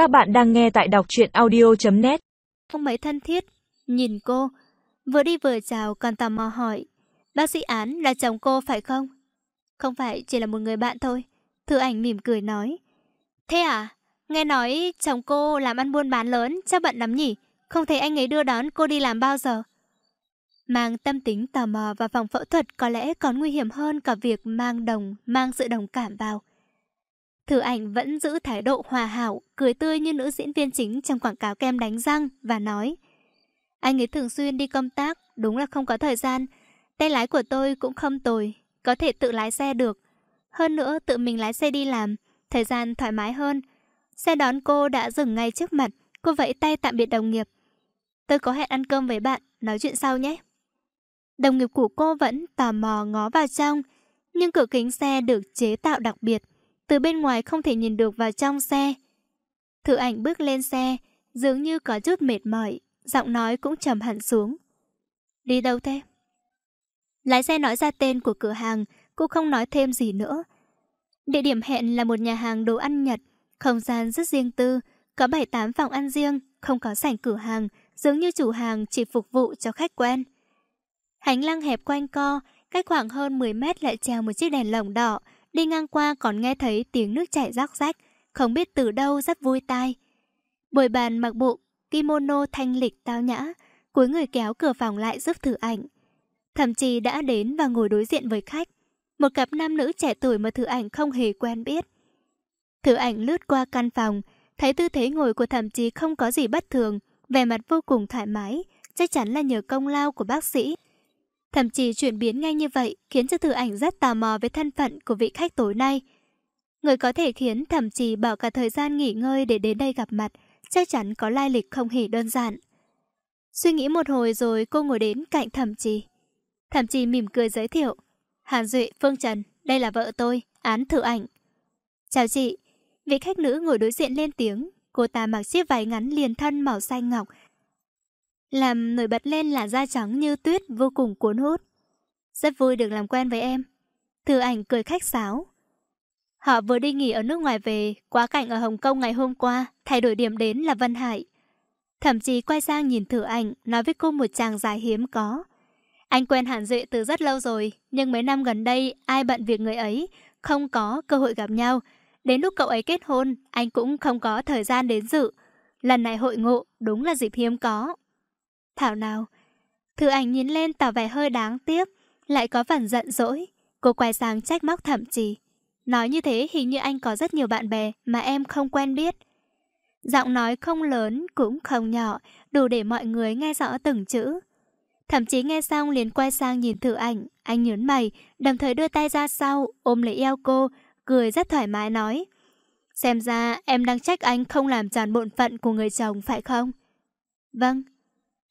Các bạn đang nghe tại đọc truyện audio.net Không mấy thân thiết, nhìn cô, vừa đi vừa chào còn tò mò hỏi. Bác sĩ Án là chồng cô phải không? Không phải, chỉ là một người bạn thôi. Thư ảnh mỉm cười nói. Thế à? Nghe nói chồng cô làm ăn buôn bán lớn, chắc bận lắm nhỉ? Không thấy anh ấy đưa đón cô đi làm bao giờ? Mang tâm tính tò mò vào phòng phẫu thuật có lẽ còn nguy hiểm hơn cả việc mang đồng, mang sự đồng cảm vào. Thử ảnh vẫn giữ thái độ hòa hảo, cười tươi như nữ diễn viên chính trong quảng cáo kem đánh răng và nói Anh ấy thường xuyên đi công tác, đúng là không có thời gian. Tay lái của tôi cũng không tồi, có thể tự lái xe được. Hơn nữa tự mình lái xe đi làm, thời gian thoải mái hơn. Xe đón cô đã dừng ngay trước mặt, cô vẫy tay tạm biệt đồng nghiệp. Tôi có hẹn ăn cơm với bạn, nói chuyện sau nhé. Đồng nghiệp của cô vẫn tò mò ngó vào trong, nhưng cửa kính xe được chế tạo đặc biệt. Từ bên ngoài không thể nhìn được vào trong xe. Thử ảnh bước lên xe, dường như có chút mệt mỏi, giọng nói cũng trầm hẳn xuống. Đi đâu thế? Lái xe nói ra tên của cửa hàng, cô không nói thêm gì nữa. Địa điểm hẹn là một nhà hàng đồ ăn Nhật, không gian rất riêng tư, có 7-8 phòng ăn riêng, không có sảnh cửa hàng, dường như chủ hàng chỉ phục vụ cho khách quen. Hành lang hẹp quanh co, cách khoảng hơn 10 mét lại treo một chiếc đèn lồng đỏ, đi ngang qua còn nghe thấy tiếng nước chảy róc rách, không biết từ đâu rất vui tai. Bồi bàn mặc bộ, kimono thanh lịch tao nhã, cuối người kéo cửa phòng lại giúp thử ảnh. Thậm chí đã đến và ngồi đối diện với khách. Một cặp nam nữ trẻ tuổi mà thử ảnh không hề quen biết. Thử ảnh lướt qua căn phòng, thấy tư thế ngồi của thậm chí không có gì bất thường, vẻ mặt vô cùng thoải mái, chắc chắn là nhờ công lao của bác sĩ. Thậm chí chuyển biến ngay như vậy khiến cho thử ảnh rất tò mò với thân phận của vị khách tối nay. Người có thể khiến thậm chí bỏ cả thời gian nghỉ ngơi để đến đây gặp mặt, chắc chắn có lai lịch không hề đơn giản. Suy nghĩ một hồi rồi cô ngồi đến cạnh thẩm trì. Thẩm trì mỉm cười giới thiệu. Hàn Duệ, Phương Trần, đây là vợ tôi, án thử ảnh. Chào chị, vị khách nữ ngồi đối diện lên tiếng. Cô ta mặc chiếc váy ngắn liền thân màu xanh ngọc, làm nổi bật lên là da trắng như tuyết vô cùng cuốn hút. Rất vui được làm quen với em. Thư ảnh cười khách sáo. Họ vừa đi nghỉ ở nước ngoài về, quá cảnh ở Hồng Kông ngày hôm qua, thay đổi điểm đến là Vân Hải. Thậm chí quay sang nhìn thử ảnh, nói với cô một chàng dài hiếm có. Anh quen Hàn Duệ từ rất lâu rồi, nhưng mấy năm gần đây ai bận việc người ấy, không có cơ hội gặp nhau. Đến lúc cậu ấy kết hôn, anh cũng không có thời gian đến dự. Lần này hội ngộ đúng là dịp hiếm có. Thảo nào. Thư ảnh nhìn lên tỏ vẻ hơi đáng tiếc, lại có phần giận dỗi. Cô quay sang trách móc thậm chí. Nói như thế hình như anh có rất nhiều bạn bè mà em không quen biết. Giọng nói không lớn cũng không nhỏ, đủ để mọi người nghe rõ từng chữ. Thậm chí nghe xong liền quay sang nhìn thử ảnh, anh nhớn mày, đồng thời đưa tay ra sau, ôm lấy eo cô, cười rất thoải mái nói. Xem ra em đang trách anh không làm tròn bộn phận của người chồng phải không? Vâng,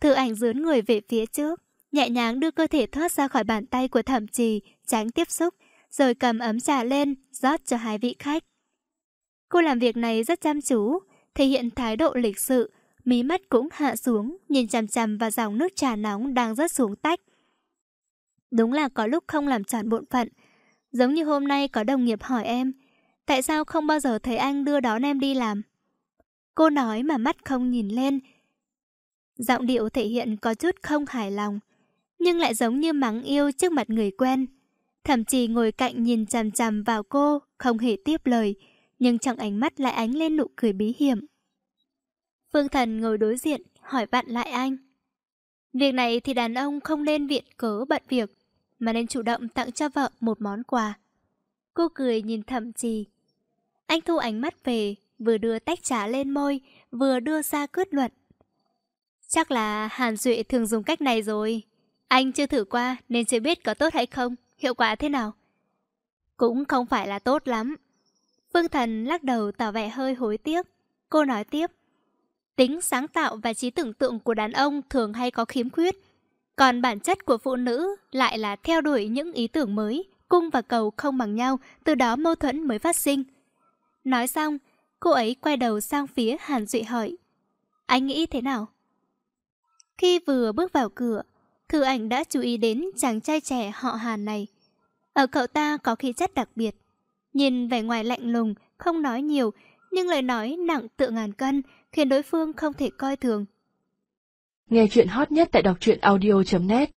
Thư ảnh dướn người về phía trước, nhẹ nhàng đưa cơ thể thoát ra khỏi bàn tay của thẩm trì, tránh tiếp xúc, rồi cầm ấm trà lên, rót cho hai vị khách. Cô làm việc này rất chăm chú, thể hiện thái độ lịch sự, mí mắt cũng hạ xuống, nhìn chằm chằm vào dòng nước trà nóng đang rớt xuống tách. Đúng là có lúc không làm tròn bộn phận. Giống như hôm nay có đồng nghiệp hỏi em, tại sao không bao giờ thấy anh đưa đón em đi làm? Cô nói mà mắt không nhìn lên, Giọng điệu thể hiện có chút không hài lòng, nhưng lại giống như mắng yêu trước mặt người quen. Thậm chí ngồi cạnh nhìn chằm chằm vào cô, không hề tiếp lời, nhưng trong ánh mắt lại ánh lên nụ cười bí hiểm. Phương Thần ngồi đối diện, hỏi vặn lại anh. Việc này thì đàn ông không nên viện cớ bận việc, mà nên chủ động tặng cho vợ một món quà. Cô cười nhìn thậm chí. Anh thu ánh mắt về, vừa đưa tách trà lên môi, vừa đưa ra quyết luận. Chắc là Hàn Duệ thường dùng cách này rồi. Anh chưa thử qua nên chưa biết có tốt hay không, hiệu quả thế nào. Cũng không phải là tốt lắm. Phương Thần lắc đầu tỏ vẻ hơi hối tiếc. Cô nói tiếp. Tính sáng tạo và trí tưởng tượng của đàn ông thường hay có khiếm khuyết. Còn bản chất của phụ nữ lại là theo đuổi những ý tưởng mới, cung và cầu không bằng nhau, từ đó mâu thuẫn mới phát sinh. Nói xong, cô ấy quay đầu sang phía Hàn Duệ hỏi. Anh nghĩ thế nào? Khi vừa bước vào cửa, Thư ảnh đã chú ý đến chàng trai trẻ họ Hàn này. Ở cậu ta có khí chất đặc biệt. Nhìn vẻ ngoài lạnh lùng, không nói nhiều, nhưng lời nói nặng tựa ngàn cân khiến đối phương không thể coi thường. Nghe chuyện hot nhất tại đọc truyện audio.net